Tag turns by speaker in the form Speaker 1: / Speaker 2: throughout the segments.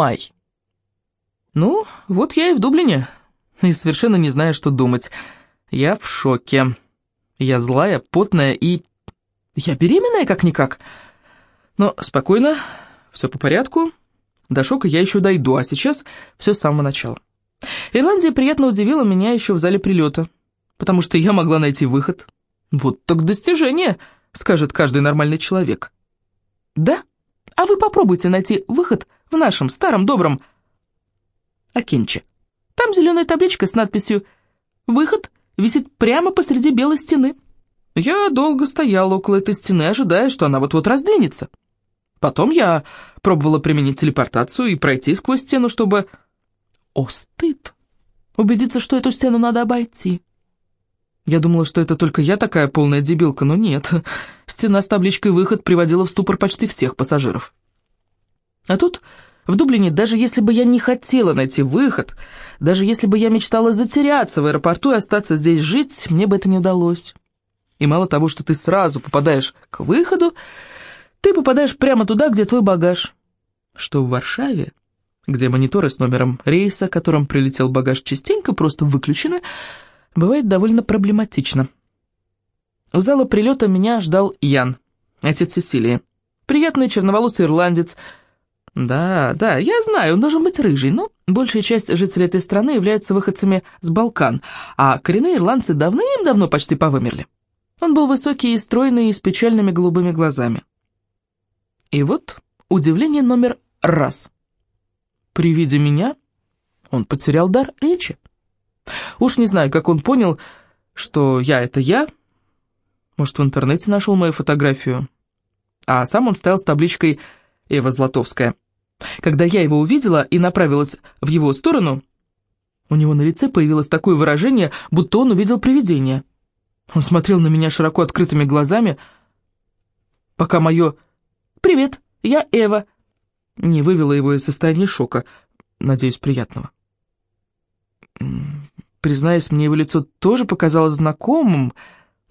Speaker 1: май. Ну, вот я и в Дублине, и совершенно не знаю, что думать. Я в шоке. Я злая, потная и... Я беременная как-никак. Но спокойно, все по порядку. До шока я еще дойду, а сейчас все с самого начала. Ирландия приятно удивила меня еще в зале прилета, потому что я могла найти выход. Вот так достижение, скажет каждый нормальный человек. Да? А вы попробуйте найти выход в нашем старом добром Акинче. Там зеленая табличка с надписью «Выход» висит прямо посреди белой стены. Я долго стояла около этой стены, ожидая, что она вот-вот раздвинется. Потом я пробовала применить телепортацию и пройти сквозь стену, чтобы... О, стыд! Убедиться, что эту стену надо обойти. Я думала, что это только я такая полная дебилка, но нет. Стена с табличкой «Выход» приводила в ступор почти всех пассажиров. А тут, в Дублине, даже если бы я не хотела найти выход, даже если бы я мечтала затеряться в аэропорту и остаться здесь жить, мне бы это не удалось. И мало того, что ты сразу попадаешь к выходу, ты попадаешь прямо туда, где твой багаж. Что в Варшаве, где мониторы с номером рейса, которым прилетел багаж, частенько просто выключены, бывает довольно проблематично. У зала прилета меня ждал Ян, отец Сесилии. Приятный черноволосый ирландец. Да, да, я знаю, он должен быть рыжий, но большая часть жителей этой страны являются выходцами с Балкан, а коренные ирландцы давным-давно почти повымерли. Он был высокий и стройный, и с печальными голубыми глазами. И вот удивление номер раз. При виде меня он потерял дар речи. Уж не знаю, как он понял, что я — это я. Может, в интернете нашел мою фотографию. А сам он стоял с табличкой «Эва Златовская». Когда я его увидела и направилась в его сторону, у него на лице появилось такое выражение, будто он увидел привидение. Он смотрел на меня широко открытыми глазами, пока мое «Привет, я Эва», не вывела его из состояния шока, надеюсь, приятного. Признаюсь, мне его лицо тоже показалось знакомым,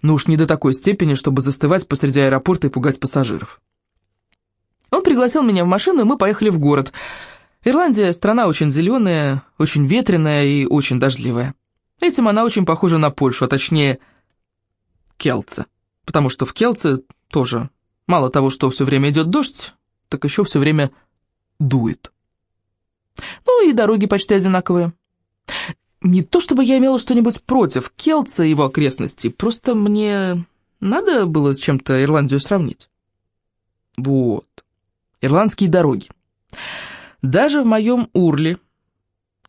Speaker 1: но уж не до такой степени, чтобы застывать посреди аэропорта и пугать пассажиров. Он пригласил меня в машину, и мы поехали в город. Ирландия – страна очень зеленая, очень ветреная и очень дождливая. Этим она очень похожа на Польшу, а точнее Келце, потому что в Келце тоже мало того, что все время идет дождь, так еще все время дует. Ну и дороги почти одинаковые. Не то чтобы я имела что-нибудь против Келца и его окрестностей, просто мне надо было с чем-то Ирландию сравнить. Вот. Ирландские дороги. Даже в моем Урле,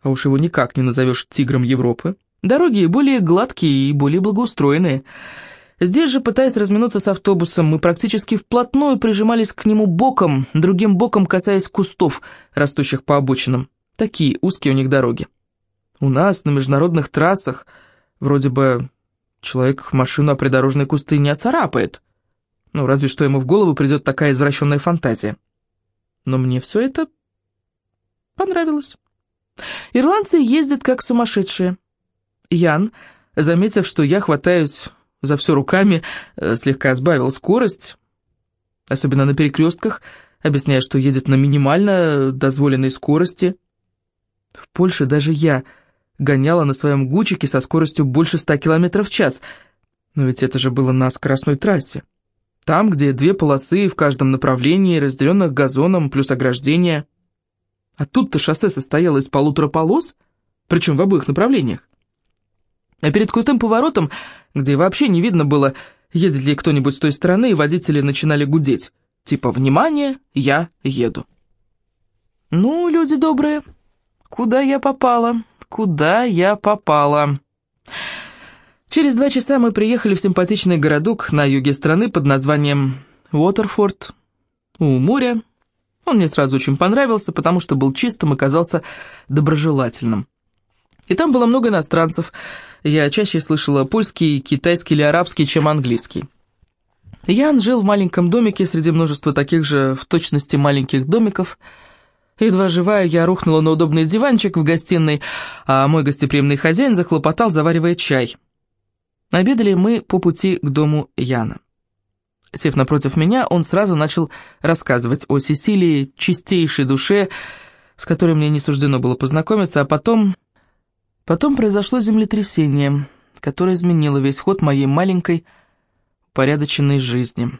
Speaker 1: а уж его никак не назовешь тигром Европы, дороги более гладкие и более благоустроенные. Здесь же, пытаясь разминуться с автобусом, мы практически вплотную прижимались к нему боком, другим боком касаясь кустов, растущих по обочинам. Такие узкие у них дороги. У нас на международных трассах вроде бы человек машину о придорожной кусты не оцарапает. Ну, разве что ему в голову придет такая извращенная фантазия. Но мне все это понравилось. Ирландцы ездят как сумасшедшие. Ян, заметив, что я хватаюсь за все руками, э, слегка сбавил скорость, особенно на перекрестках, объясняя, что едет на минимально дозволенной скорости. В Польше даже я гоняла на своем гучике со скоростью больше ста километров в час. Но ведь это же было на скоростной трассе. Там, где две полосы в каждом направлении, разделенных газоном плюс ограждение. А тут-то шоссе состояло из полутора полос, причем в обоих направлениях. А перед крутым поворотом, где вообще не видно было, едет ли кто-нибудь с той стороны, водители начинали гудеть. Типа «Внимание, я еду». «Ну, люди добрые, куда я попала?» куда я попала. Через два часа мы приехали в симпатичный городок на юге страны под названием Уотерфорд, у моря. Он мне сразу очень понравился, потому что был чистым и казался доброжелательным. И там было много иностранцев. Я чаще слышала польский, китайский или арабский, чем английский. Ян жил в маленьком домике среди множества таких же в точности маленьких домиков – Едва живая, я рухнула на удобный диванчик в гостиной, а мой гостеприимный хозяин захлопотал, заваривая чай. Обедали мы по пути к дому Яна. Сев напротив меня, он сразу начал рассказывать о Сесилии, чистейшей душе, с которой мне не суждено было познакомиться, а потом... Потом произошло землетрясение, которое изменило весь ход моей маленькой, упорядоченной жизни.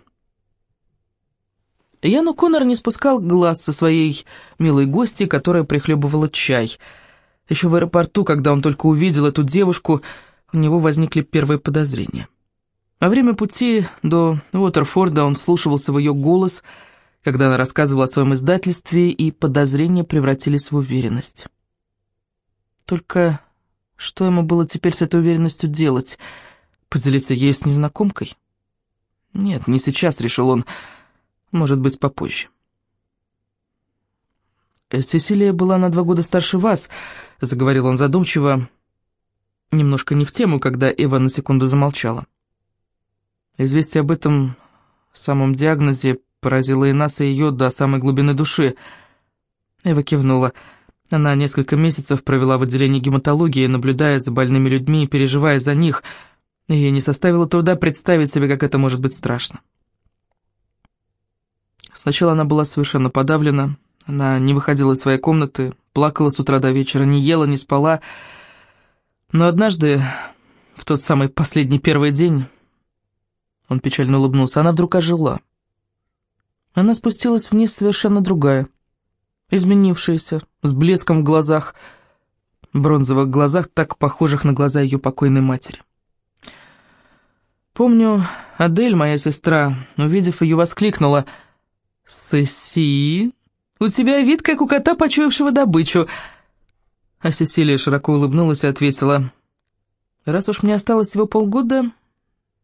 Speaker 1: Яну Коннор не спускал глаз со своей милой гости, которая прихлебывала чай. Еще в аэропорту, когда он только увидел эту девушку, у него возникли первые подозрения. Во время пути до Уотерфорда он слушался в ее голос, когда она рассказывала о своем издательстве, и подозрения превратились в уверенность. Только что ему было теперь с этой уверенностью делать? Поделиться ею с незнакомкой? Нет, не сейчас, решил он, — может быть, попозже. Э, «Сесилия была на два года старше вас», — заговорил он задумчиво, немножко не в тему, когда Эва на секунду замолчала. Известие об этом самом диагнозе поразило и нас, и ее до самой глубины души. Эва кивнула. Она несколько месяцев провела в отделении гематологии, наблюдая за больными людьми и переживая за них, и ей не составило труда представить себе, как это может быть страшно. Сначала она была совершенно подавлена, она не выходила из своей комнаты, плакала с утра до вечера, не ела, не спала. Но однажды, в тот самый последний первый день, он печально улыбнулся, она вдруг ожила. Она спустилась вниз совершенно другая, изменившаяся, с блеском в глазах, бронзовых глазах, так похожих на глаза ее покойной матери. Помню, Адель, моя сестра, увидев ее, воскликнула — «Сеси, у тебя вид, как у кота, почуявшего добычу». А Сесилия широко улыбнулась и ответила, «Раз уж мне осталось всего полгода,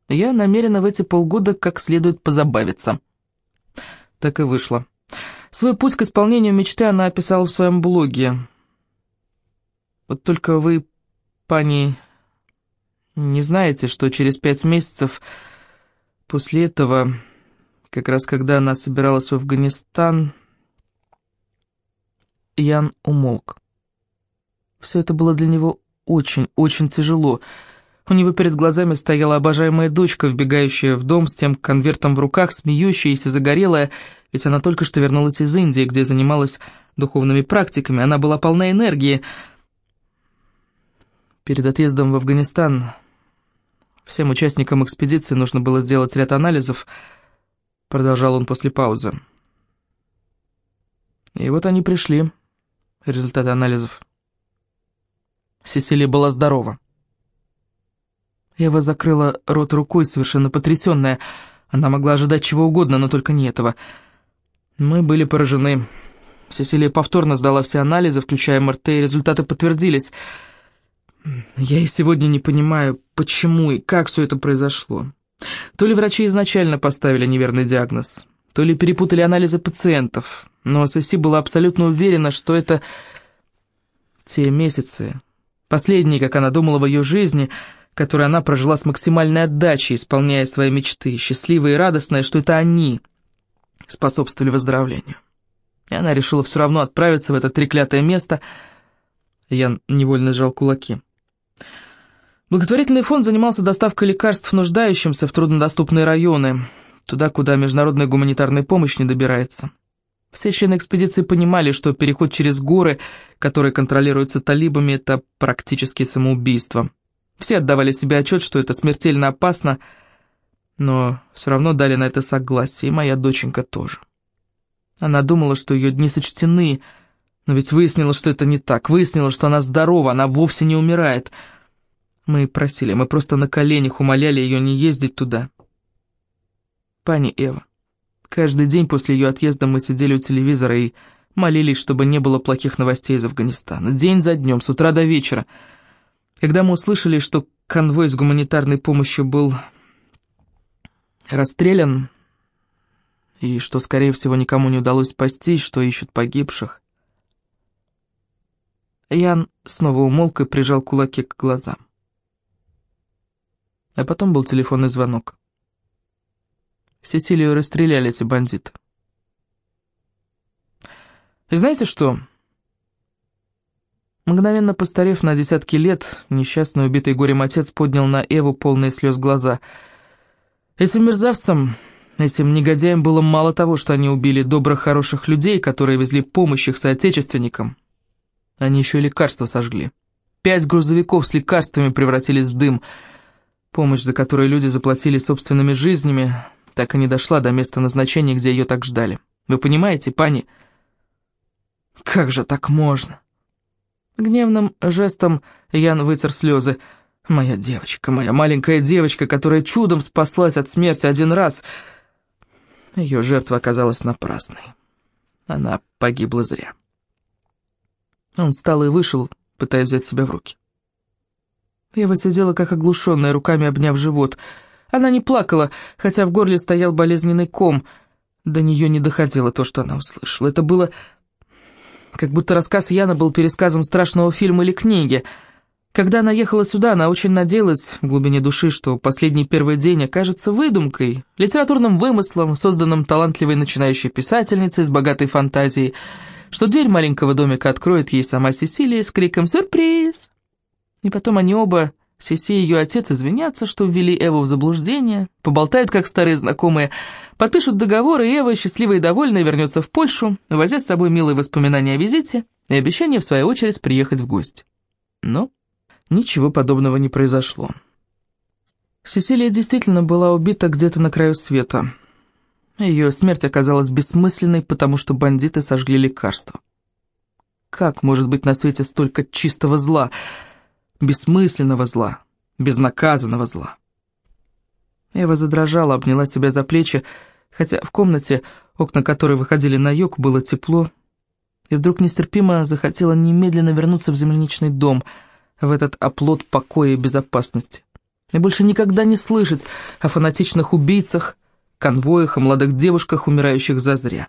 Speaker 1: я намерена в эти полгода как следует позабавиться». Так и вышло. Свой путь к исполнению мечты она описала в своем блоге. Вот только вы, пани, не знаете, что через пять месяцев после этого как раз когда она собиралась в Афганистан, Ян умолк. Все это было для него очень, очень тяжело. У него перед глазами стояла обожаемая дочка, вбегающая в дом с тем конвертом в руках, смеющаяся, загорелая, ведь она только что вернулась из Индии, где занималась духовными практиками, она была полна энергии. Перед отъездом в Афганистан всем участникам экспедиции нужно было сделать ряд анализов — продолжал он после паузы. И вот они пришли, результаты анализов. Сесилия была здорова. Ева закрыла рот рукой, совершенно потрясенная. Она могла ожидать чего угодно, но только не этого. Мы были поражены. Сесилия повторно сдала все анализы, включая МРТ, и результаты подтвердились. Я и сегодня не понимаю, почему и как все это произошло. То ли врачи изначально поставили неверный диагноз, то ли перепутали анализы пациентов, но Соси была абсолютно уверена, что это те месяцы, последние, как она думала в ее жизни, которые она прожила с максимальной отдачей, исполняя свои мечты, счастливая и радостная, что это они способствовали выздоровлению. И она решила все равно отправиться в это треклятое место. Я невольно сжал кулаки. Благотворительный фонд занимался доставкой лекарств нуждающимся в труднодоступные районы, туда, куда международная гуманитарная помощь не добирается. Все члены экспедиции понимали, что переход через горы, которые контролируются талибами, это практически самоубийство. Все отдавали себе отчет, что это смертельно опасно, но все равно дали на это согласие, и моя доченька тоже. Она думала, что ее дни сочтены, но ведь выяснилось, что это не так. Выяснилось, что она здорова, она вовсе не умирает — мы просили, мы просто на коленях умоляли ее не ездить туда. Пани Эва, каждый день после ее отъезда мы сидели у телевизора и молились, чтобы не было плохих новостей из Афганистана. День за днем, с утра до вечера. Когда мы услышали, что конвой с гуманитарной помощью был расстрелян, и что, скорее всего, никому не удалось спастись, что ищут погибших. Ян снова умолк и прижал кулаки к глазам. А потом был телефонный звонок. Сесилию расстреляли эти бандиты. И знаете что? Мгновенно постарев на десятки лет, несчастный убитый горем отец поднял на Эву полные слез глаза. Этим мерзавцам Этим негодяям было мало того, что они убили добрых, хороших людей, которые везли помощь их соотечественникам. Они еще и лекарства сожгли. Пять грузовиков с лекарствами превратились в дым. Помощь, за которую люди заплатили собственными жизнями, так и не дошла до места назначения, где ее так ждали. Вы понимаете, пани? Как же так можно? Гневным жестом Ян вытер слезы. Моя девочка, моя маленькая девочка, которая чудом спаслась от смерти один раз — ее жертва оказалась напрасной. Она погибла зря. Он встал и вышел, пытаясь взять себя в руки. Ева сидела как оглушенная, руками обняв живот. Она не плакала, хотя в горле стоял болезненный ком. До нее не доходило то, что она услышала. Это было как будто рассказ Яна был пересказом страшного фильма или книги — когда она ехала сюда, она очень надеялась в глубине души, что последний первый день окажется выдумкой, литературным вымыслом, созданным талантливой начинающей писательницей с богатой фантазией, что дверь маленького домика откроет ей сама Сесилия с криком «Сюрприз!». И потом они оба, Сеси и ее отец, извинятся, что ввели Эву в заблуждение, поболтают, как старые знакомые, подпишут договор, и Эва, счастливая и довольная, вернется в Польшу, возя с собой милые воспоминания о визите и обещание, в свою очередь, приехать в гости. Но Ничего подобного не произошло. Сесилия действительно была убита где-то на краю света. Ее смерть оказалась бессмысленной, потому что бандиты сожгли лекарство. Как может быть на свете столько чистого зла, бессмысленного зла, безнаказанного зла? Эва задрожала, обняла себя за плечи, хотя в комнате, окна которой выходили на юг, было тепло, и вдруг нестерпимо захотела немедленно вернуться в земляничный дом — в этот оплот покоя и безопасности. И больше никогда не слышать о фанатичных убийцах, конвоях и молодых девушках, умирающих зазря.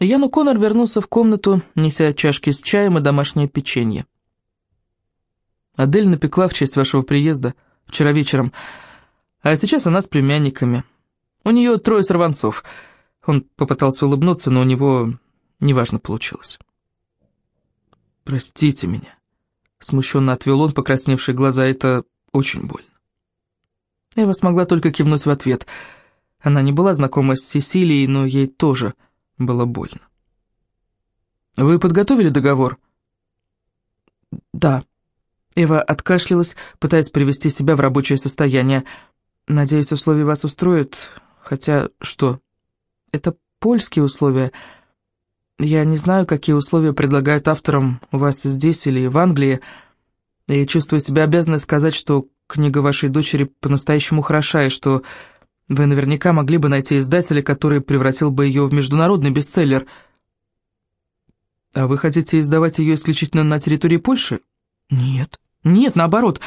Speaker 1: Яну Коннор вернулся в комнату, неся чашки с чаем и домашнее печенье. Адель напекла в честь вашего приезда вчера вечером, а сейчас она с племянниками. У нее трое сорванцов. Он попытался улыбнуться, но у него неважно получилось. «Простите меня», Смущенно отвел он покрасневшие глаза. Это очень больно. Эва смогла только кивнуть в ответ. Она не была знакома с Сесилией, но ей тоже было больно. «Вы подготовили договор?» «Да». Эва откашлялась, пытаясь привести себя в рабочее состояние. «Надеюсь, условия вас устроят. Хотя, что? Это польские условия. Я не знаю, какие условия предлагают авторам у вас здесь или в Англии, и чувствую себя обязанной сказать, что книга вашей дочери по-настоящему хороша, и что вы наверняка могли бы найти издателя, который превратил бы ее в международный бестселлер. А вы хотите издавать ее исключительно на территории Польши? Нет. Нет, наоборот.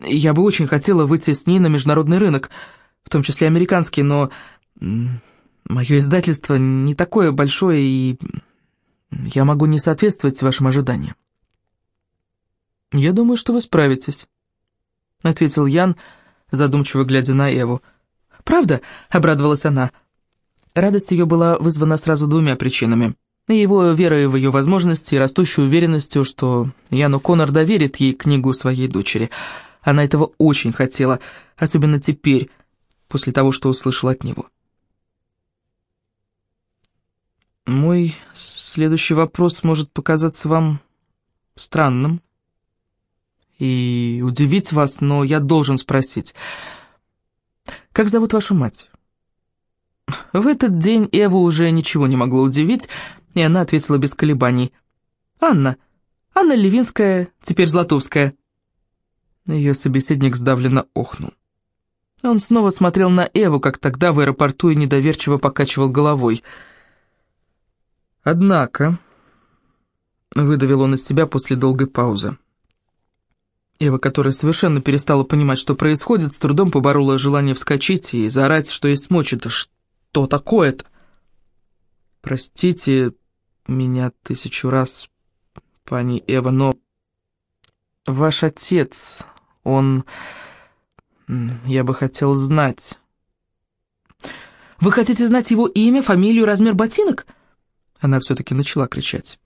Speaker 1: Я бы очень хотела выйти с ней на международный рынок, в том числе американский, но мое издательство не такое большое и я могу не соответствовать вашим ожиданиям». «Я думаю, что вы справитесь», — ответил Ян, задумчиво глядя на Эву. «Правда?» — обрадовалась она. Радость ее была вызвана сразу двумя причинами. Его верой в ее возможности и растущей уверенностью, что Яну Коннор доверит ей книгу своей дочери. Она этого очень хотела, особенно теперь, после того, что услышала от него. Мой следующий вопрос может показаться вам странным и удивить вас, но я должен спросить. Как зовут вашу мать? В этот день Эву уже ничего не могло удивить, и она ответила без колебаний. «Анна. Анна Левинская, теперь Златовская». Ее собеседник сдавленно охнул. Он снова смотрел на Эву, как тогда в аэропорту, и недоверчиво покачивал головой – «Однако...» — выдавил он из себя после долгой паузы. Ева, которая совершенно перестала понимать, что происходит, с трудом поборола желание вскочить и заорать, что есть мочи. «Да что такое-то?» «Простите меня тысячу раз, пани Эва, но ваш отец, он... Я бы хотел знать...» «Вы хотите знать его имя, фамилию, размер ботинок?» Она все-таки начала кричать.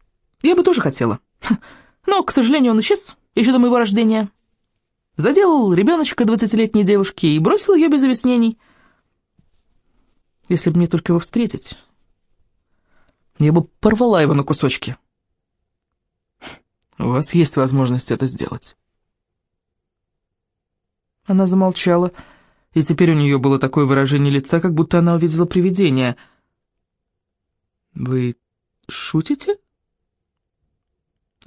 Speaker 1: «Я бы тоже хотела. Но, к сожалению, он исчез еще до моего рождения. Заделал ребеночка двадцатилетней девушки и бросил ее без объяснений». Если бы мне только его встретить, я бы порвала его на кусочки. У вас есть возможность это сделать. Она замолчала, и теперь у нее было такое выражение лица, как будто она увидела привидение. «Вы шутите?»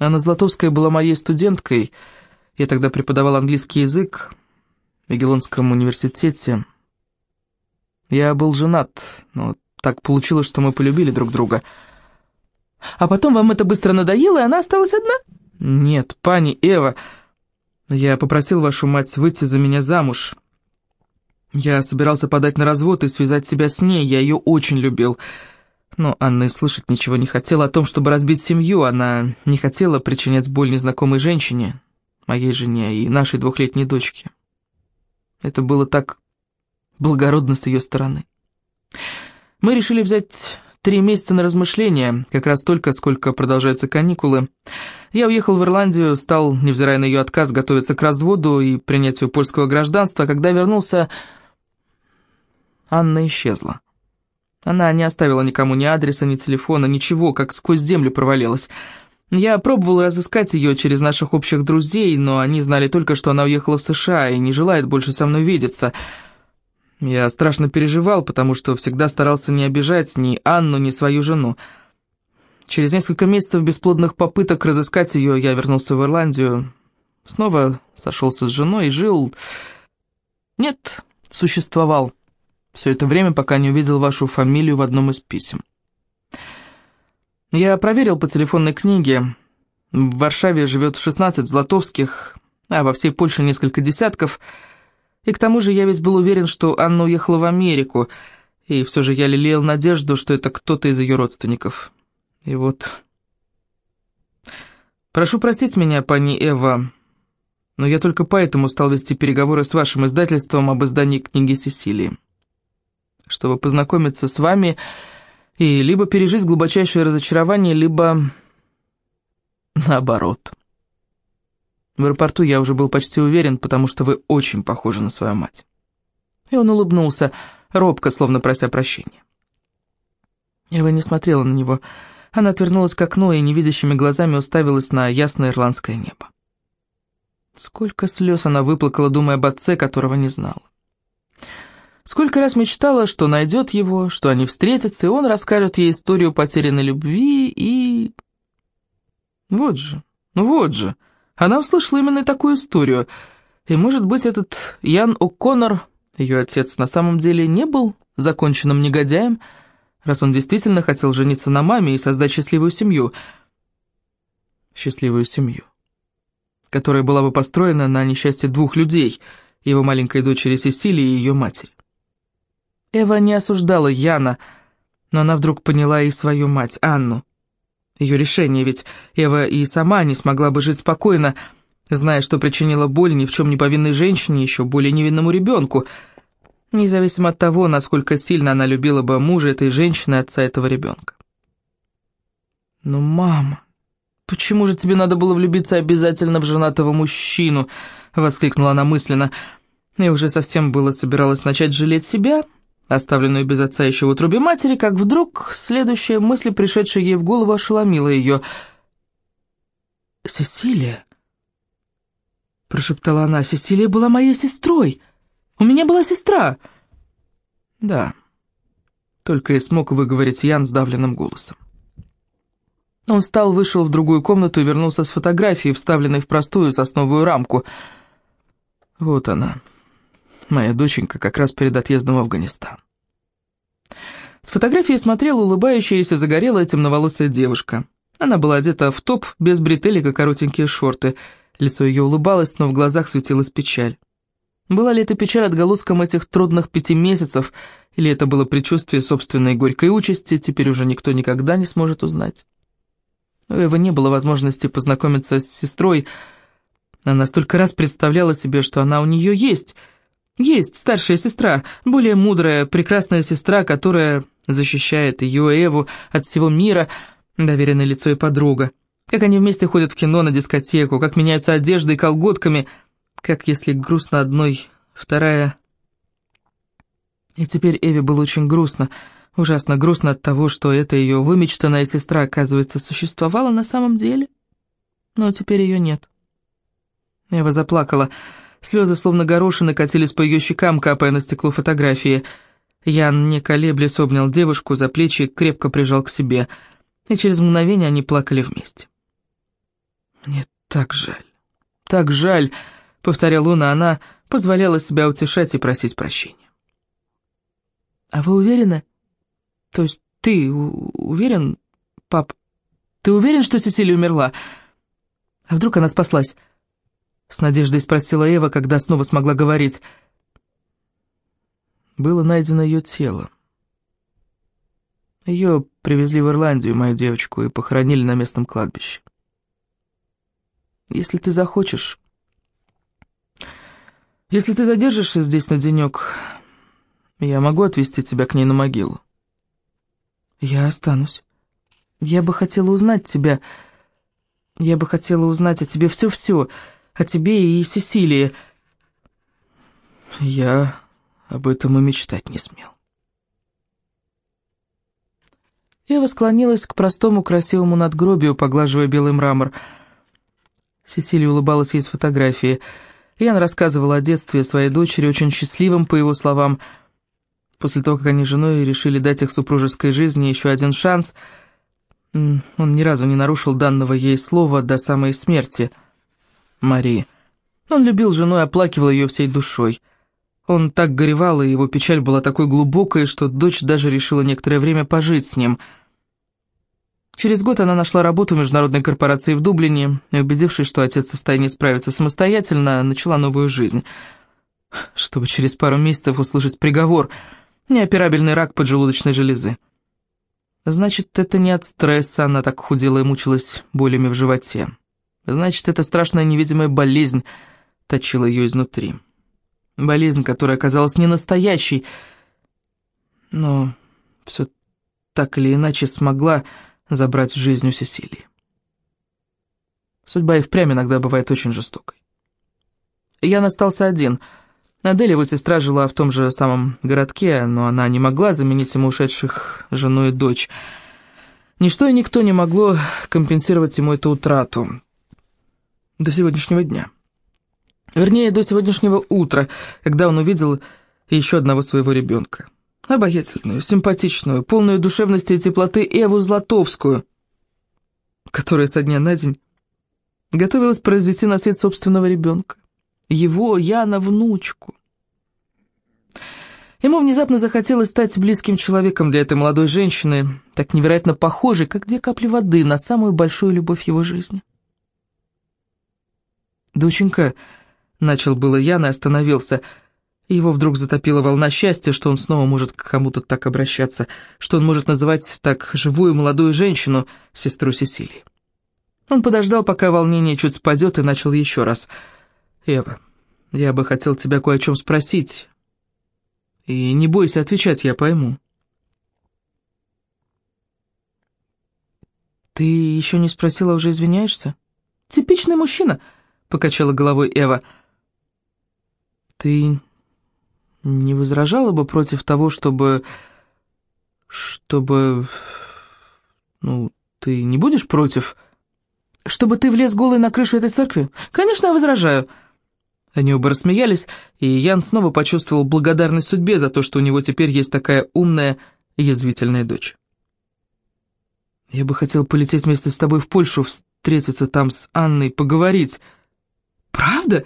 Speaker 1: Анна Златовская была моей студенткой. Я тогда преподавал английский язык в Егелонском университете. Я был женат, но так получилось, что мы полюбили друг друга. А потом вам это быстро надоело, и она осталась одна? Нет, пани Эва, я попросил вашу мать выйти за меня замуж. Я собирался подать на развод и связать себя с ней, я ее очень любил. Но Анна и слышать ничего не хотела о том, чтобы разбить семью. Она не хотела причинять боль незнакомой женщине, моей жене и нашей двухлетней дочке. Это было так благородно с ее стороны. Мы решили взять три месяца на размышления, как раз столько, сколько продолжаются каникулы. Я уехал в Ирландию, стал, невзирая на ее отказ, готовиться к разводу и принятию польского гражданства. Когда вернулся, Анна исчезла. Она не оставила никому ни адреса, ни телефона, ничего, как сквозь землю провалилась. Я пробовал разыскать ее через наших общих друзей, но они знали только, что она уехала в США и не желает больше со мной видеться. Я страшно переживал, потому что всегда старался не обижать ни Анну, ни свою жену. Через несколько месяцев бесплодных попыток разыскать ее я вернулся в Ирландию. Снова сошелся с женой и жил... Нет, существовал. Все это время, пока не увидел вашу фамилию в одном из писем. Я проверил по телефонной книге. В Варшаве живет 16 Златовских, а во всей Польше несколько десятков – и к тому же я весь был уверен, что Анна уехала в Америку, и все же я лелеял надежду, что это кто-то из ее родственников. И вот... Прошу простить меня, пани Эва, но я только поэтому стал вести переговоры с вашим издательством об издании книги Сесилии. Чтобы познакомиться с вами и либо пережить глубочайшее разочарование, либо наоборот. В аэропорту я уже был почти уверен, потому что вы очень похожи на свою мать». И он улыбнулся, робко, словно прося прощения. Ева не смотрела на него. Она отвернулась к окну и невидящими глазами уставилась на ясное ирландское небо. Сколько слез она выплакала, думая об отце, которого не знала. Сколько раз мечтала, что найдет его, что они встретятся, и он расскажет ей историю потерянной любви и... Вот же, ну вот же, она услышала именно такую историю. И, может быть, этот Ян О'Коннор, ее отец, на самом деле не был законченным негодяем, раз он действительно хотел жениться на маме и создать счастливую семью. Счастливую семью, которая была бы построена на несчастье двух людей, его маленькой дочери Сесилии и ее матери. Эва не осуждала Яна, но она вдруг поняла и свою мать, Анну. Ее решение, ведь Эва и сама не смогла бы жить спокойно, зная, что причинила боль ни в чем не повинной женщине, еще более невинному ребенку, независимо от того, насколько сильно она любила бы мужа этой женщины, отца этого ребенка. «Но, мама, почему же тебе надо было влюбиться обязательно в женатого мужчину?» — воскликнула она мысленно. И уже совсем было собиралась начать жалеть себя, — оставленную без отца еще в утробе матери, как вдруг следующая мысль, пришедшая ей в голову, ошеломила ее. «Сесилия?» — прошептала она. «Сесилия была моей сестрой! У меня была сестра!» «Да», — только и смог выговорить Ян сдавленным голосом. Он встал, вышел в другую комнату и вернулся с фотографией, вставленной в простую сосновую рамку. «Вот она». Моя доченька как раз перед отъездом в Афганистан. С фотографии смотрела улыбающаяся загорелая темноволосая девушка. Она была одета в топ, без бретелек и коротенькие шорты. Лицо ее улыбалось, но в глазах светилась печаль. Была ли это печаль отголоском этих трудных пяти месяцев, или это было предчувствие собственной горькой участи, теперь уже никто никогда не сможет узнать. У Эвы не было возможности познакомиться с сестрой. Она столько раз представляла себе, что она у нее есть — есть старшая сестра, более мудрая, прекрасная сестра, которая защищает ее Эву от всего мира, доверенное лицо и подруга. Как они вместе ходят в кино, на дискотеку, как меняются одеждой и колготками, как если грустно одной, вторая... И теперь Эве было очень грустно, ужасно грустно от того, что эта ее вымечтанная сестра, оказывается, существовала на самом деле. Но теперь ее нет. Эва заплакала. Слезы, словно горошины, катились по ее щекам, капая на стекло фотографии. Ян, не колеблясь, обнял девушку за плечи и крепко прижал к себе. И через мгновение они плакали вместе. «Мне так жаль, так жаль», — повторял он, а она позволяла себя утешать и просить прощения. «А вы уверены? То есть ты уверен, пап? Ты уверен, что Сесилия умерла? А вдруг она спаслась?» С надеждой спросила Эва, когда снова смогла говорить. Было найдено ее тело. Ее привезли в Ирландию, мою девочку, и похоронили на местном кладбище. Если ты захочешь... Если ты задержишься здесь на денек, я могу отвезти тебя к ней на могилу. Я останусь. Я бы хотела узнать тебя. Я бы хотела узнать о тебе все-все, о тебе и Сесилии. Я об этом и мечтать не смел. Ева склонилась к простому красивому надгробию, поглаживая белый мрамор. Сесилия улыбалась ей с фотографии. Ян рассказывала о детстве своей дочери, очень счастливым, по его словам, — После того, как они с женой решили дать их супружеской жизни еще один шанс, он ни разу не нарушил данного ей слова до самой смерти Марии. Он любил жену и оплакивал ее всей душой. Он так горевал, и его печаль была такой глубокой, что дочь даже решила некоторое время пожить с ним. Через год она нашла работу в международной корпорации в Дублине, и, убедившись, что отец в состоянии справиться самостоятельно, начала новую жизнь. Чтобы через пару месяцев услышать приговор – Неоперабельный рак поджелудочной железы. Значит, это не от стресса она так худела и мучилась болями в животе. Значит, это страшная невидимая болезнь точила ее изнутри. Болезнь, которая оказалась не настоящей, но все так или иначе смогла забрать жизнь у Сесилии. Судьба и впрямь иногда бывает очень жестокой. Ян остался один — Адель, его сестра, жила в том же самом городке, но она не могла заменить ему ушедших жену и дочь. Ничто и никто не могло компенсировать ему эту утрату до сегодняшнего дня. Вернее, до сегодняшнего утра, когда он увидел еще одного своего ребенка. Обаятельную, симпатичную, полную душевности и теплоты Эву Златовскую, которая со дня на день готовилась произвести на свет собственного ребенка его, Яна, внучку. Ему внезапно захотелось стать близким человеком для этой молодой женщины, так невероятно похожей, как две капли воды, на самую большую любовь его жизни. «Доченька», — начал было Ян и остановился, его вдруг затопила волна счастья, что он снова может к кому-то так обращаться, что он может называть так живую молодую женщину, сестру Сесилии. Он подождал, пока волнение чуть спадет, и начал еще раз — «Эва, я бы хотел тебя кое о чем спросить. И не бойся отвечать, я пойму». «Ты еще не спросила, уже извиняешься?» «Типичный мужчина», — покачала головой Эва. «Ты не возражала бы против того, чтобы... чтобы... ну, ты не будешь против...» «Чтобы ты влез голый на крышу этой церкви? Конечно, я возражаю». Они оба рассмеялись, и Ян снова почувствовал благодарность судьбе за то, что у него теперь есть такая умная язвительная дочь. «Я бы хотел полететь вместе с тобой в Польшу, встретиться там с Анной, поговорить». «Правда?»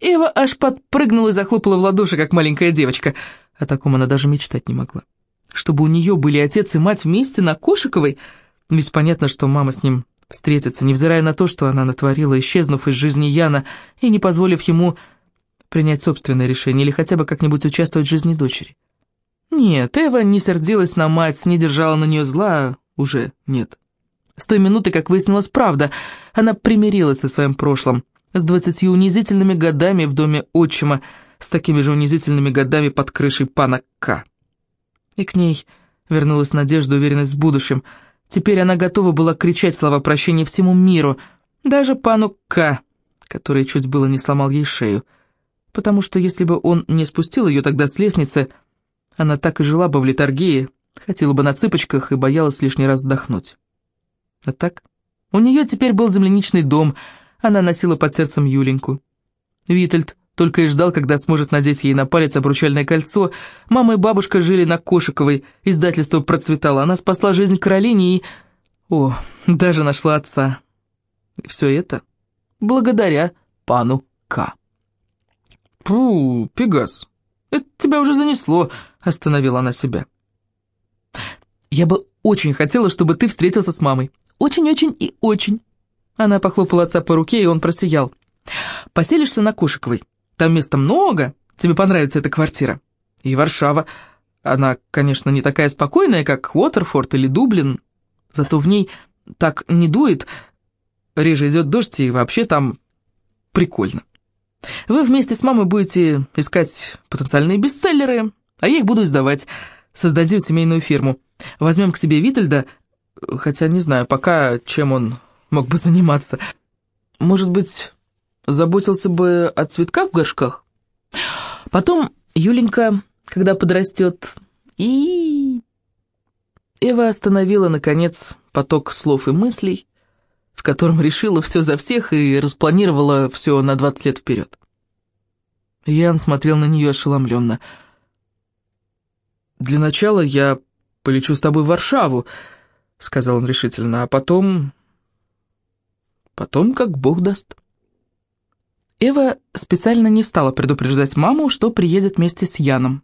Speaker 1: Эва аж подпрыгнула и захлопала в ладоши, как маленькая девочка. О таком она даже мечтать не могла. Чтобы у нее были отец и мать вместе на Кошиковой, ведь понятно, что мама с ним встретиться, невзирая на то, что она натворила, исчезнув из жизни Яна и не позволив ему принять собственное решение или хотя бы как-нибудь участвовать в жизни дочери. Нет, Эва не сердилась на мать, не держала на нее зла, уже нет. С той минуты, как выяснилось правда, она примирилась со своим прошлым, с двадцатью унизительными годами в доме отчима, с такими же унизительными годами под крышей пана К. И к ней вернулась надежда, уверенность в будущем – Теперь она готова была кричать слова прощения всему миру, даже пану К, который чуть было не сломал ей шею. Потому что если бы он не спустил ее тогда с лестницы, Она так и жила бы в литургии, хотела бы на цыпочках и боялась лишний раз вздохнуть. А так, у нее теперь был земляничный дом, она носила под сердцем Юленьку. Витальд только и ждал, когда сможет надеть ей на палец обручальное кольцо. Мама и бабушка жили на Кошиковой, издательство процветало, она спасла жизнь Каролине и... О, даже нашла отца. И все это благодаря пану К. «Пу, Пегас, это тебя уже занесло», — остановила она себя. «Я бы очень хотела, чтобы ты встретился с мамой. Очень-очень и очень». Она похлопала отца по руке, и он просиял. «Поселишься на Кошиковой. Там места много, тебе понравится эта квартира. И Варшава. Она, конечно, не такая спокойная, как Уотерфорд или Дублин, зато в ней так не дует, реже идет дождь, и вообще там прикольно. Вы вместе с мамой будете искать потенциальные бестселлеры, а я их буду издавать. Создадим семейную фирму. Возьмем к себе Витальда, хотя не знаю пока, чем он мог бы заниматься. Может быть, заботился бы о цветках в горшках? Потом Юленька, когда подрастет, и... Эва остановила, наконец, поток слов и мыслей, в котором решила все за всех и распланировала все на 20 лет вперед. Ян смотрел на нее ошеломленно. «Для начала я полечу с тобой в Варшаву», — сказал он решительно, — «а потом... потом как Бог даст». Эва специально не стала предупреждать маму, что приедет вместе с Яном.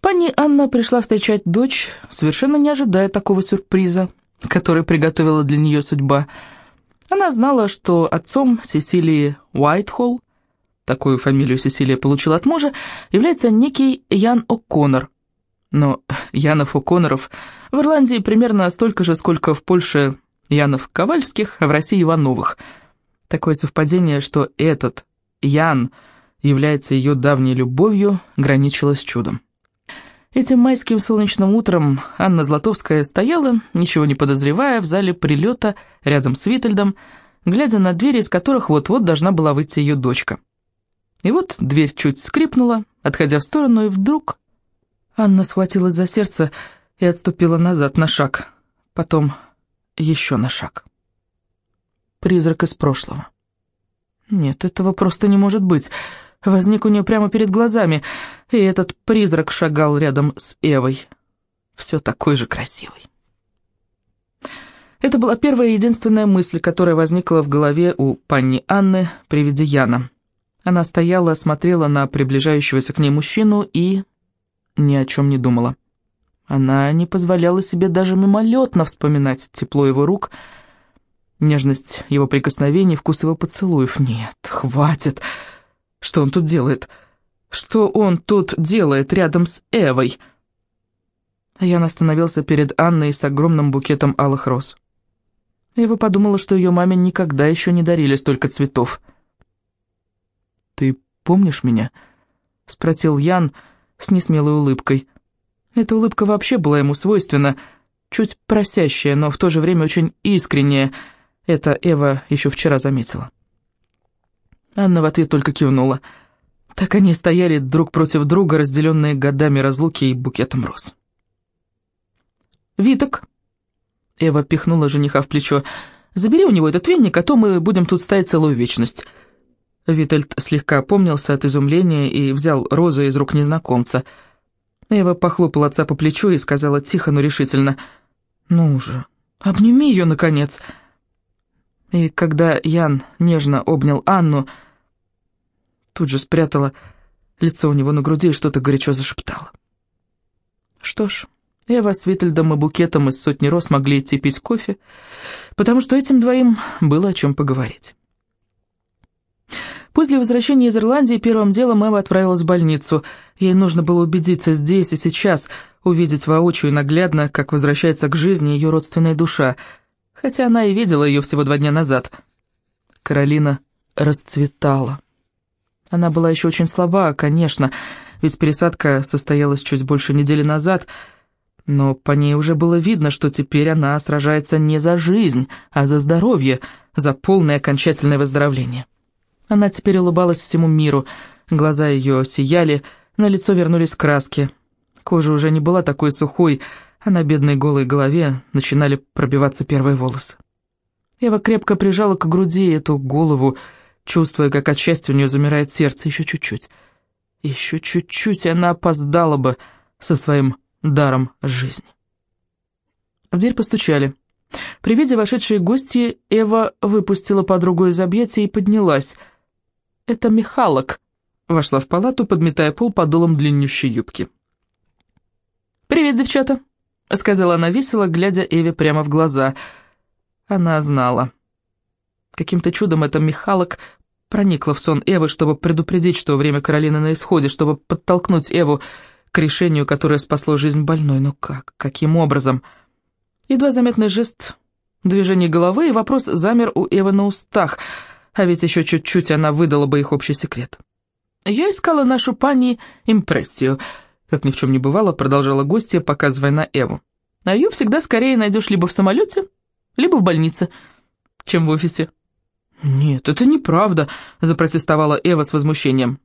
Speaker 1: Пани Анна пришла встречать дочь, совершенно не ожидая такого сюрприза который приготовила для нее судьба. Она знала, что отцом Сесилии Уайтхолл, такую фамилию Сесилия получила от мужа, является некий Ян О'Коннор. Но Янов О'Конноров в Ирландии примерно столько же, сколько в Польше Янов Ковальских, в России Ивановых. Такое совпадение, что этот Ян является ее давней любовью, граничило с чудом. Этим майским солнечным утром Анна Златовская стояла, ничего не подозревая, в зале прилета рядом с Витальдом, глядя на двери, из которых вот-вот должна была выйти ее дочка. И вот дверь чуть скрипнула, отходя в сторону, и вдруг... Анна схватилась за сердце и отступила назад на шаг, потом еще на шаг. Призрак из прошлого. Нет, этого просто не может быть возник у нее прямо перед глазами, и этот призрак шагал рядом с Эвой, все такой же красивый. Это была первая и единственная мысль, которая возникла в голове у панни Анны при виде Яна. Она стояла, смотрела на приближающегося к ней мужчину и ни о чем не думала. Она не позволяла себе даже мимолетно вспоминать тепло его рук, нежность его прикосновений, вкус его поцелуев. Нет, хватит. Что он тут делает? Что он тут делает рядом с Эвой?» Ян остановился перед Анной с огромным букетом алых роз. Эва подумала, что ее маме никогда еще не дарили столько цветов. «Ты помнишь меня?» — спросил Ян с несмелой улыбкой. Эта улыбка вообще была ему свойственна, чуть просящая, но в то же время очень искренняя. Это Эва еще вчера заметила. Анна в ответ только кивнула. Так они стояли друг против друга, разделенные годами разлуки и букетом роз. «Виток!» Эва пихнула жениха в плечо. «Забери у него этот веник, а то мы будем тут стоять целую вечность». Витальд слегка опомнился от изумления и взял розу из рук незнакомца. Эва похлопала отца по плечу и сказала тихо, но решительно, «Ну же, обними ее, наконец!» И когда Ян нежно обнял Анну, тут же спрятала лицо у него на груди и что-то горячо зашептала. Что ж, Эва с Витальдом и букетом из сотни роз могли идти пить кофе, потому что этим двоим было о чем поговорить. После возвращения из Ирландии первым делом Эва отправилась в больницу. Ей нужно было убедиться здесь и сейчас, увидеть воочию и наглядно, как возвращается к жизни ее родственная душа, хотя она и видела ее всего два дня назад. Каролина расцветала. Она была еще очень слаба, конечно, ведь пересадка состоялась чуть больше недели назад, но по ней уже было видно, что теперь она сражается не за жизнь, а за здоровье, за полное окончательное выздоровление. Она теперь улыбалась всему миру, глаза ее сияли, на лицо вернулись краски. Кожа уже не была такой сухой, а на бедной голой голове начинали пробиваться первые волосы. Ева крепко прижала к груди эту голову, чувствуя, как от счастья у нее замирает сердце. Еще чуть-чуть. Еще чуть-чуть, и она опоздала бы со своим даром жизни. В дверь постучали. При виде вошедшей гости Эва выпустила подругу из объятий и поднялась. «Это Михалок», — вошла в палату, подметая пол подолом длиннющей юбки. «Привет, девчата», — сказала она весело, глядя Эве прямо в глаза. Она знала. Каким-то чудом эта Михалок проникла в сон Эвы, чтобы предупредить, что время Каролины на исходе, чтобы подтолкнуть Эву к решению, которое спасло жизнь больной. Но как? Каким образом? Едва заметный жест, движение головы, и вопрос замер у Эвы на устах, а ведь еще чуть-чуть она выдала бы их общий секрет. «Я искала нашу пани импрессию», — как ни в чем не бывало, продолжала гостья, показывая на Эву. «А ее всегда скорее найдешь либо в самолете, либо в больнице, чем в офисе». «Нет, это неправда», — запротестовала Эва с возмущением.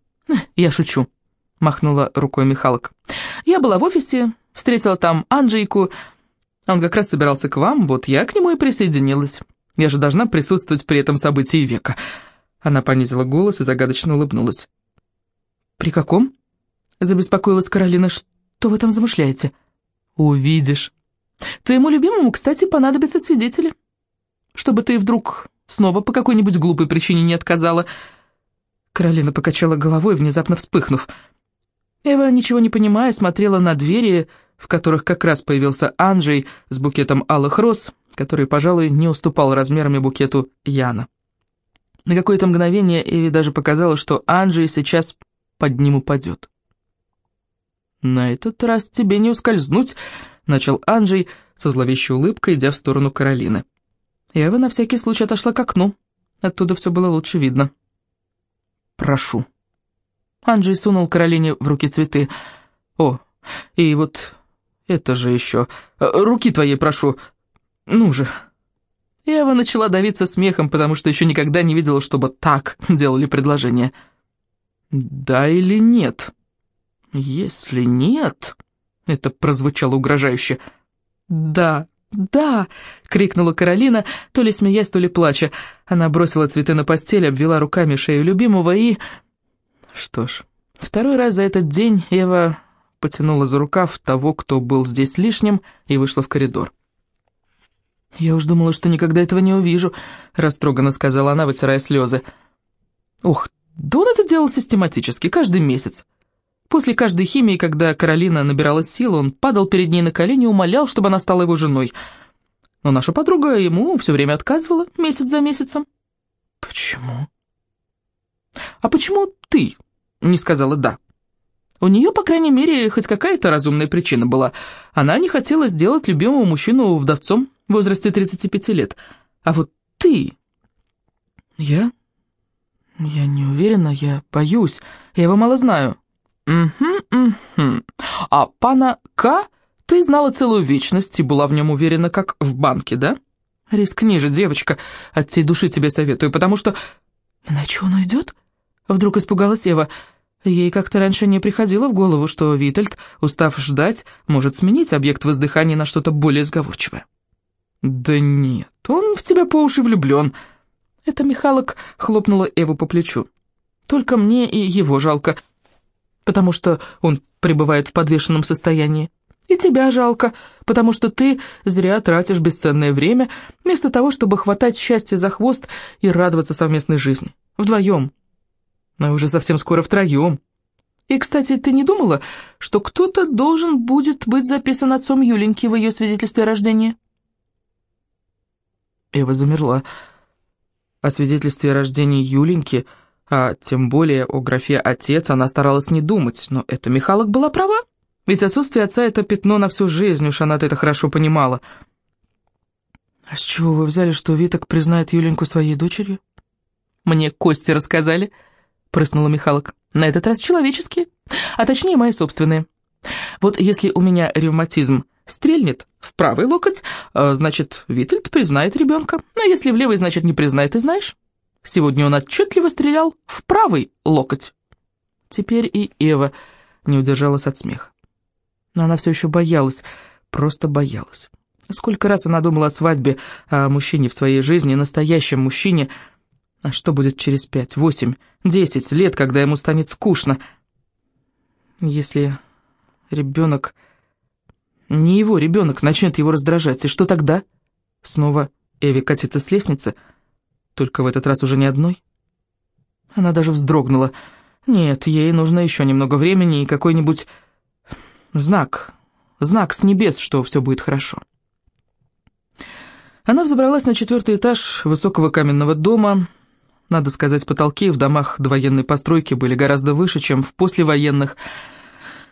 Speaker 1: «Я шучу», — махнула рукой Михалок. «Я была в офисе, встретила там Анджейку. Он как раз собирался к вам, вот я к нему и присоединилась. Я же должна присутствовать при этом событии века». Она понизила голос и загадочно улыбнулась. «При каком?» — забеспокоилась Каролина. «Что вы там замышляете?» «Увидишь. Твоему любимому, кстати, понадобятся свидетели. Чтобы ты вдруг Снова по какой-нибудь глупой причине не отказала. Каролина покачала головой, внезапно вспыхнув. Эва, ничего не понимая, смотрела на двери, в которых как раз появился Анджей с букетом алых роз, который, пожалуй, не уступал размерами букету Яна. На какое-то мгновение Эви даже показалось, что Анджей сейчас под ним упадет. «На этот раз тебе не ускользнуть», — начал Анджей со зловещей улыбкой, идя в сторону Каролины. Ева на всякий случай отошла к окну. Оттуда все было лучше видно. «Прошу». Анджей сунул Каролине в руки цветы. «О, и вот это же еще. Руки твоей прошу. Ну же». Ева начала давиться смехом, потому что еще никогда не видела, чтобы так делали предложение. «Да или нет?» «Если нет...» — это прозвучало угрожающе. «Да, «Да!» — крикнула Каролина, то ли смеясь, то ли плача. Она бросила цветы на постель, обвела руками шею любимого и... Что ж, второй раз за этот день Ева потянула за рукав того, кто был здесь лишним, и вышла в коридор. «Я уж думала, что никогда этого не увижу», — растроганно сказала она, вытирая слезы. «Ух, да он это делал систематически, каждый месяц. После каждой химии, когда Каролина набирала силу, он падал перед ней на колени и умолял, чтобы она стала его женой. Но наша подруга ему все время отказывала, месяц за месяцем. Почему? А почему ты не сказала «да»? У нее, по крайней мере, хоть какая-то разумная причина была. Она не хотела сделать любимого мужчину вдовцом в возрасте 35 лет. А вот ты... Я? Я не уверена, я боюсь. Я его мало знаю. «Угу, угу. А пана К ты знала целую вечность и была в нем уверена, как в банке, да? Рискни же, девочка, от всей души тебе советую, потому что...» «Иначе он уйдет?» Вдруг испугалась Ева. Ей как-то раньше не приходило в голову, что Витальд, устав ждать, может сменить объект воздыхания на что-то более сговорчивое. «Да нет, он в тебя по уши влюблен». Это Михалок хлопнула Эву по плечу. «Только мне и его жалко» потому что он пребывает в подвешенном состоянии. И тебя жалко, потому что ты зря тратишь бесценное время, вместо того, чтобы хватать счастье за хвост и радоваться совместной жизни. Вдвоем. Но уже совсем скоро втроем. И, кстати, ты не думала, что кто-то должен будет быть записан отцом Юленьки в ее свидетельстве о рождении? Эва замерла. О свидетельстве о рождении Юленьки – а тем более о графе «отец» она старалась не думать, но эта Михалок была права. Ведь отсутствие отца — это пятно на всю жизнь, уж она это хорошо понимала. «А с чего вы взяли, что Виток признает Юленьку своей дочерью?» «Мне кости рассказали», — прыснула Михалок. «На этот раз человеческие, а точнее мои собственные. Вот если у меня ревматизм стрельнет в правый локоть, а, значит, Витальд признает ребенка, а если в левый, значит, не признает, ты знаешь?» Сегодня он отчетливо стрелял в правый локоть. Теперь и Эва не удержалась от смеха. Но она все еще боялась, просто боялась. Сколько раз она думала о свадьбе, о мужчине в своей жизни, настоящем мужчине. А что будет через пять, восемь, десять лет, когда ему станет скучно? Если ребенок... Не его ребенок начнет его раздражать, и что тогда? Снова Эви катится с лестницы, только в этот раз уже не одной. Она даже вздрогнула. Нет, ей нужно еще немного времени и какой-нибудь знак, знак с небес, что все будет хорошо. Она взобралась на четвертый этаж высокого каменного дома. Надо сказать, потолки в домах довоенной постройки были гораздо выше, чем в послевоенных.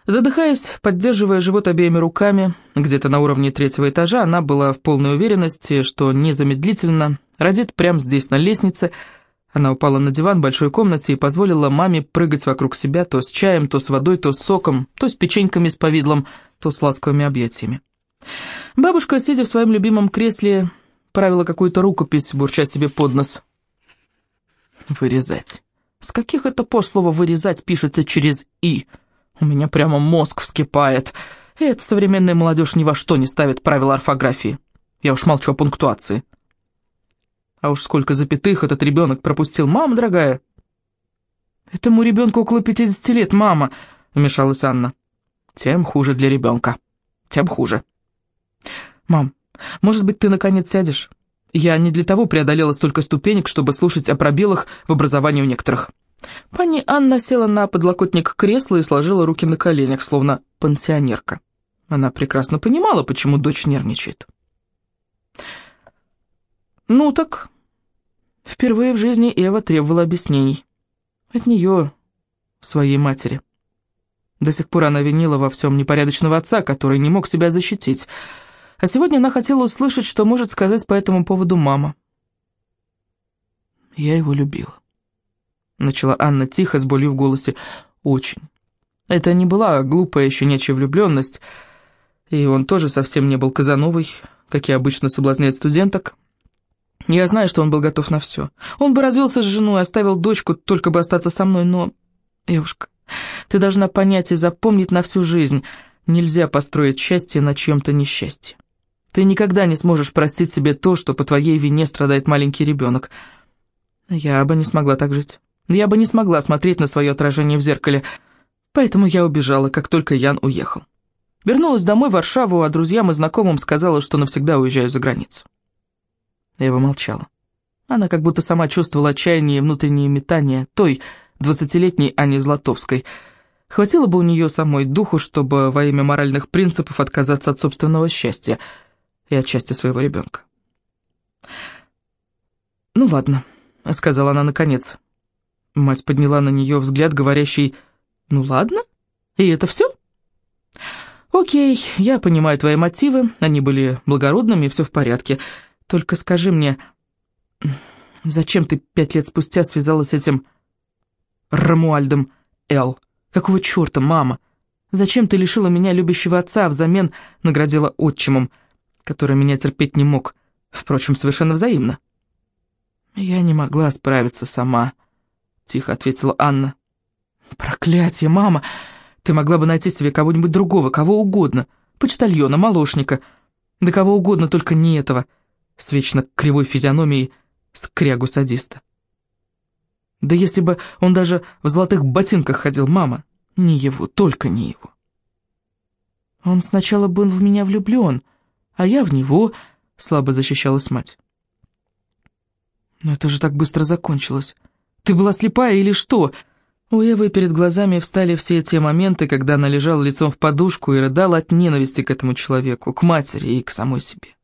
Speaker 1: Задыхаясь, поддерживая живот обеими руками, где-то на уровне третьего этажа, она была в полной уверенности, что незамедлительно родит прямо здесь, на лестнице. Она упала на диван в большой комнате и позволила маме прыгать вокруг себя то с чаем, то с водой, то с соком, то с печеньками с повидлом, то с ласковыми объятиями. Бабушка, сидя в своем любимом кресле, правила какую-то рукопись, бурча себе под нос. «Вырезать. С каких это по слову «вырезать» пишется через «и»? У меня прямо мозг вскипает. И эта современная молодежь ни во что не ставит правила орфографии. Я уж молчу о пунктуации. А уж сколько запятых этот ребенок пропустил. Мама дорогая!» «Этому ребенку около пятидесяти лет, мама!» — вмешалась Анна. «Тем хуже для ребенка. Тем хуже». «Мам, может быть, ты наконец сядешь? Я не для того преодолела столько ступенек, чтобы слушать о пробелах в образовании у некоторых». Пани Анна села на подлокотник кресла и сложила руки на коленях, словно пансионерка. Она прекрасно понимала, почему дочь нервничает. «Ну так...» Впервые в жизни Эва требовала объяснений. От нее, своей матери. До сих пор она винила во всем непорядочного отца, который не мог себя защитить. А сегодня она хотела услышать, что может сказать по этому поводу мама. «Я его любила», — начала Анна тихо, с болью в голосе. «Очень. Это не была глупая щенячья влюбленность, и он тоже совсем не был Казановой, как и обычно соблазняет студенток. Я знаю, что он был готов на все. Он бы развелся с женой, оставил дочку, только бы остаться со мной, но... Девушка, ты должна понять и запомнить на всю жизнь, нельзя построить счастье на чьем-то несчастье. Ты никогда не сможешь простить себе то, что по твоей вине страдает маленький ребенок. Я бы не смогла так жить. Я бы не смогла смотреть на свое отражение в зеркале. Поэтому я убежала, как только Ян уехал. Вернулась домой в Варшаву, а друзьям и знакомым сказала, что навсегда уезжаю за границу. Эва молчала. Она как будто сама чувствовала отчаяние и внутренние метания той, двадцатилетней Ани Златовской. Хватило бы у нее самой духу, чтобы во имя моральных принципов отказаться от собственного счастья — и от счастья своего ребенка. «Ну ладно», — сказала она наконец. Мать подняла на нее взгляд, говорящий «Ну ладно? И это все?» «Окей, я понимаю твои мотивы, они были благородными, все в порядке. Только скажи мне, зачем ты пять лет спустя связалась с этим Рамуальдом Эл? Какого черта, мама? Зачем ты лишила меня любящего отца, а взамен наградила отчимом?» Который меня терпеть не мог, впрочем, совершенно взаимно. «Я не могла справиться сама», — тихо ответила Анна. «Проклятие, мама! Ты могла бы найти себе кого-нибудь другого, кого угодно, почтальона, молочника, да кого угодно, только не этого, с вечно кривой физиономией скрягу-садиста. Да если бы он даже в золотых ботинках ходил, мама, не его, только не его. Он сначала был в меня влюблен, а я в него», — слабо защищалась мать. «Но это же так быстро закончилось. Ты была слепая или что?» У Эвы перед глазами встали все те моменты, когда она лежала лицом в подушку и рыдала от ненависти к этому человеку, к матери и к самой себе.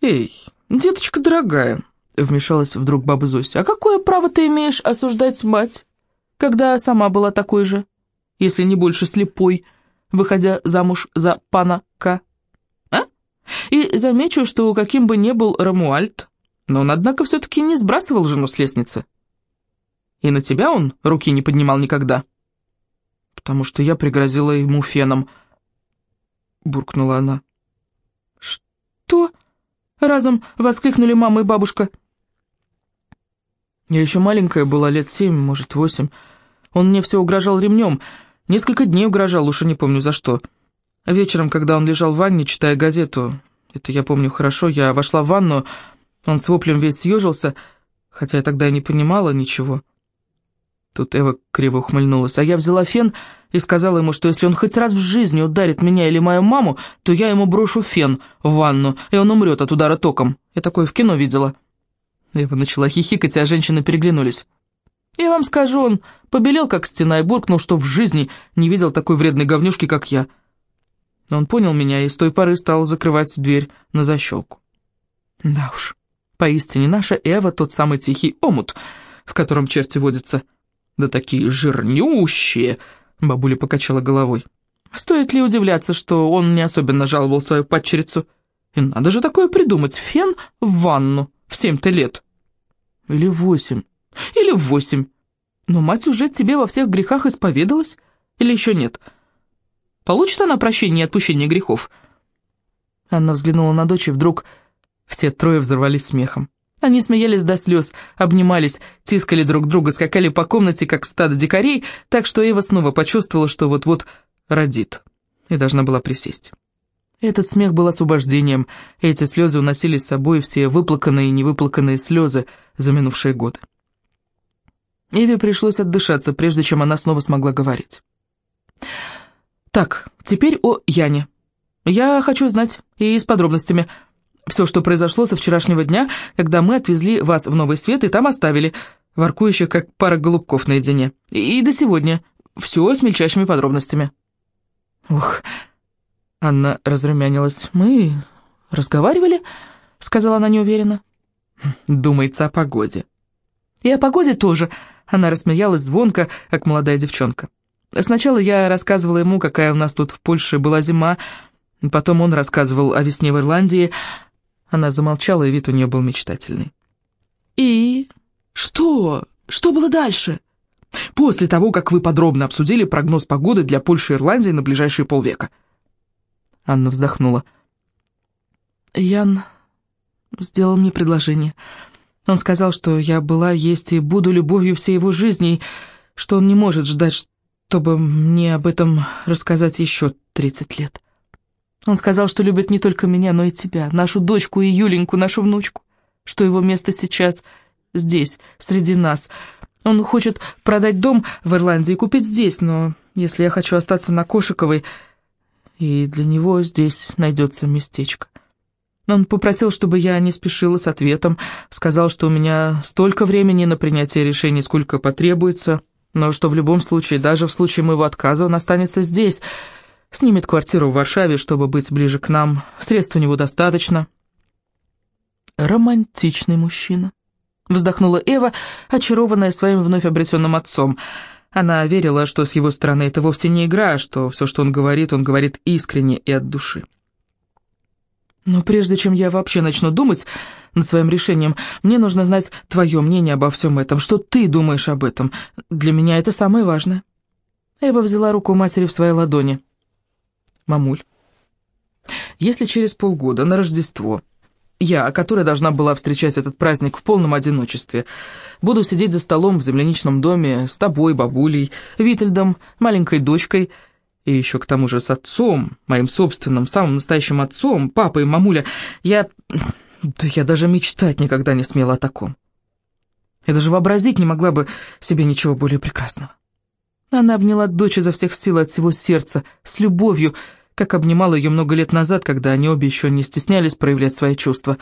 Speaker 1: «Эй, деточка дорогая», — вмешалась вдруг баба Зося, «а какое право ты имеешь осуждать мать, когда сама была такой же, если не больше слепой?» Выходя замуж за пана К. А? И замечу, что каким бы ни был Рамуальд, но он, однако, все-таки не сбрасывал жену с лестницы. И на тебя он руки не поднимал никогда. Потому что я пригрозила ему феном, буркнула она. Что? Разом воскликнули мама и бабушка. Я еще маленькая была, лет семь, может, восемь. Он мне все угрожал ремнем, Несколько дней угрожал, уж и не помню за что. Вечером, когда он лежал в ванне, читая газету, это я помню хорошо, я вошла в ванну, он с воплем весь съежился, хотя я тогда и не понимала ничего. Тут Эва криво ухмыльнулась, а я взяла фен и сказала ему, что если он хоть раз в жизни ударит меня или мою маму, то я ему брошу фен в ванну, и он умрет от удара током. Я такое в кино видела. Эва начала хихикать, а женщины переглянулись. Я вам скажу, он побелел как стена и буркнул, что в жизни не видел такой вредной говнюшки, как я. Он понял меня и с той поры стал закрывать дверь на защелку. Да уж, поистине наша Эва тот самый тихий омут, в котором черти водятся. Да такие жирнющие, бабуля покачала головой. Стоит ли удивляться, что он не особенно жаловал свою падчерицу? И надо же такое придумать, фен в ванну в семь-то лет. Или восемь. Или в восемь. Но мать уже тебе во всех грехах исповедалась? Или еще нет? Получит она прощение и отпущение грехов?» Анна взглянула на дочь, и вдруг все трое взорвались смехом. Они смеялись до слез, обнимались, тискали друг друга, скакали по комнате, как стадо дикарей, так что Эва снова почувствовала, что вот-вот родит, и должна была присесть. Этот смех был освобождением, эти слезы уносили с собой все выплаканные и невыплаканные слезы за минувшие годы. Еве пришлось отдышаться, прежде чем она снова смогла говорить. «Так, теперь о Яне. Я хочу знать, и с подробностями, все, что произошло со вчерашнего дня, когда мы отвезли вас в Новый Свет и там оставили, воркующих как пара голубков наедине. И, и до сегодня. Все с мельчайшими подробностями». «Ух...» Анна разрумянилась. «Мы разговаривали?» — сказала она неуверенно. «Думается о погоде». «И о погоде тоже», она рассмеялась звонко, как молодая девчонка. Сначала я рассказывала ему, какая у нас тут в Польше была зима, потом он рассказывал о весне в Ирландии. Она замолчала, и вид у нее был мечтательный. «И? Что? Что было дальше?» «После того, как вы подробно обсудили прогноз погоды для Польши и Ирландии на ближайшие полвека». Анна вздохнула. «Ян сделал мне предложение». Он сказал, что я была, есть и буду любовью всей его жизни, и что он не может ждать, чтобы мне об этом рассказать еще 30 лет. Он сказал, что любит не только меня, но и тебя, нашу дочку и Юленьку, нашу внучку, что его место сейчас здесь, среди нас. Он хочет продать дом в Ирландии и купить здесь, но если я хочу остаться на Кошиковой, и для него здесь найдется местечко. Он попросил, чтобы я не спешила с ответом, сказал, что у меня столько времени на принятие решений, сколько потребуется, но что в любом случае, даже в случае моего отказа, он останется здесь, снимет квартиру в Варшаве, чтобы быть ближе к нам, средств у него достаточно. Романтичный мужчина. Вздохнула Эва, очарованная своим вновь обретенным отцом. Она верила, что с его стороны это вовсе не игра, что все, что он говорит, он говорит искренне и от души. Но прежде чем я вообще начну думать над своим решением, мне нужно знать твое мнение обо всем этом, что ты думаешь об этом. Для меня это самое важное». Эва взяла руку матери в свои ладони. «Мамуль, если через полгода на Рождество я, которая должна была встречать этот праздник в полном одиночестве, буду сидеть за столом в земляничном доме с тобой, бабулей, Витальдом, маленькой дочкой, и еще к тому же с отцом, моим собственным, самым настоящим отцом, папой мамуля, я... Да я даже мечтать никогда не смела о таком. Я даже вообразить не могла бы себе ничего более прекрасного. Она обняла дочь изо всех сил от всего сердца, с любовью, как обнимала ее много лет назад, когда они обе еще не стеснялись проявлять свои чувства.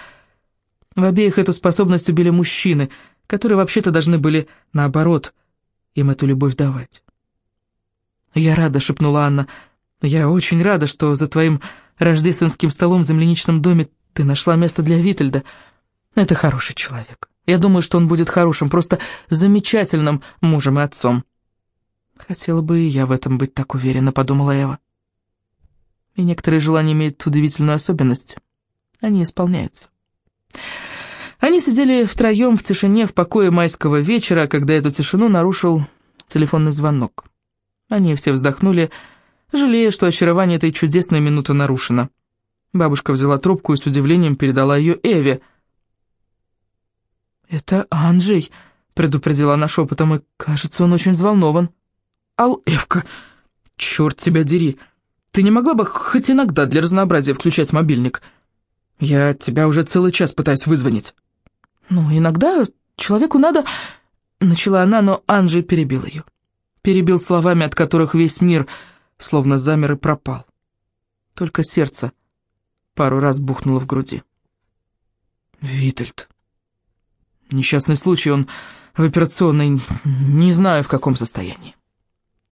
Speaker 1: В обеих эту способность убили мужчины, которые вообще-то должны были, наоборот, им эту любовь давать. «Я рада», — шепнула Анна. «Я очень рада, что за твоим рождественским столом в земляничном доме ты нашла место для Витальда. Это хороший человек. Я думаю, что он будет хорошим, просто замечательным мужем и отцом». «Хотела бы и я в этом быть так уверена», — подумала Эва. И некоторые желания имеют удивительную особенность. Они исполняются. Они сидели втроем в тишине в покое майского вечера, когда эту тишину нарушил телефонный звонок. Они все вздохнули, жалея, что очарование этой чудесной минуты нарушено. Бабушка взяла трубку и с удивлением передала ее Эве. «Это Анджей», — предупредила она шепотом, и, кажется, он очень взволнован. «Ал, Эвка, черт тебя дери. Ты не могла бы хоть иногда для разнообразия включать мобильник? Я тебя уже целый час пытаюсь вызвонить». «Ну, иногда человеку надо...» Начала она, но Анджей перебил ее. Перебил словами, от которых весь мир словно замер и пропал. Только сердце пару раз бухнуло в груди. Витальд. Несчастный случай, он в операционной, не знаю в каком состоянии.